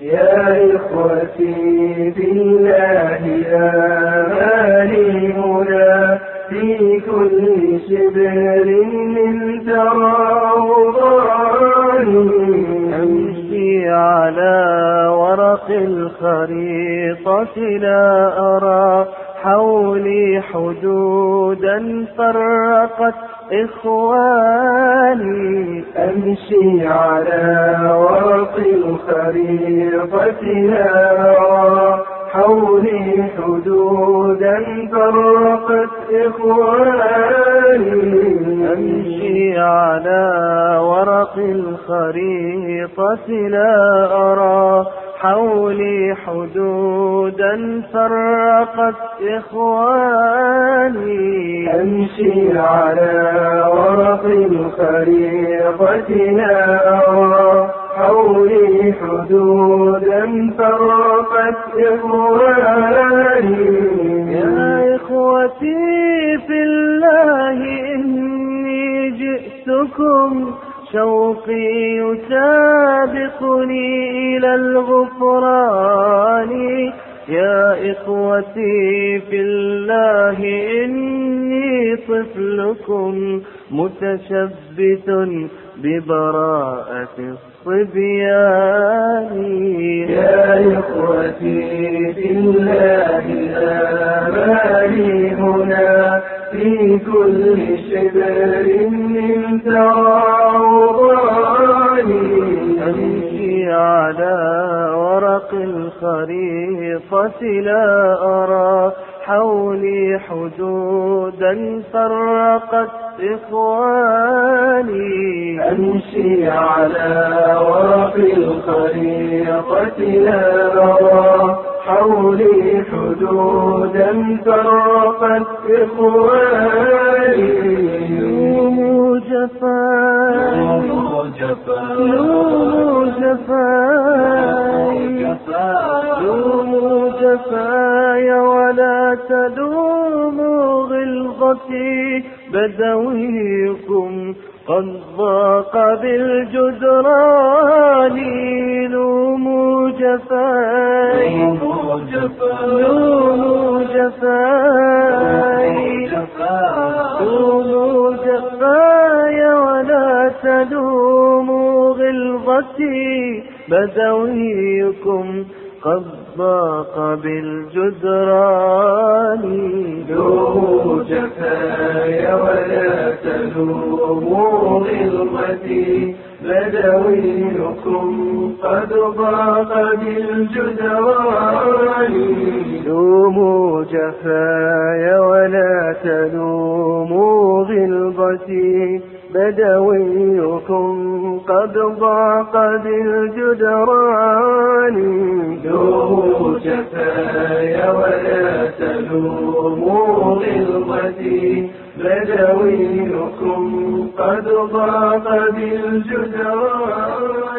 يا إخوتي بالله آمالي هنا في كل شبر من تراوضاني أمشي على ورق الخريطة لا أرى حولي حدودا فرقت إخواني. أمشي على ورق الخريطة لا حولي حدودا فرقت إخواني. أمشي على ورق الخريطة لا أرى حولي حدودا فرقت إخواني. أمشي على ورق الخريطة لا أرى حولي حدودا فرقت إخواني. يا إخوتي في الله إني جئتكم شوقي يسابقني إلى الغفران. يا إخوتي في الله إني طفلكم متشبث ببراءة الصبيان. يا إخوتي في الله آمالي هنا في كل شبر من تراوضاني أمشي على ورق الخريطة لا أرى حولي حدودا فرقت إخواني. أمشي على ورق الخريطة لا أرى حولي حدودا فرقت إخواني. جفاي لوموا جفاي لوموا جفاي ولا تلوموا غلظتي بدويكم قد ضاق بالجدران لوموا جفاي لوموا جفاي لوموا غلظتي بدويكم قد ضاق بالجدران. لوموا جفاي ولا تلوموا غلظتي بدويكم قد ضاق بالجدران. لوموا جفاي غلظتي بدويكم قد ضاق بالجدران. ولا تلوموا غلظتي بدويكم قد ضاق بالجدران.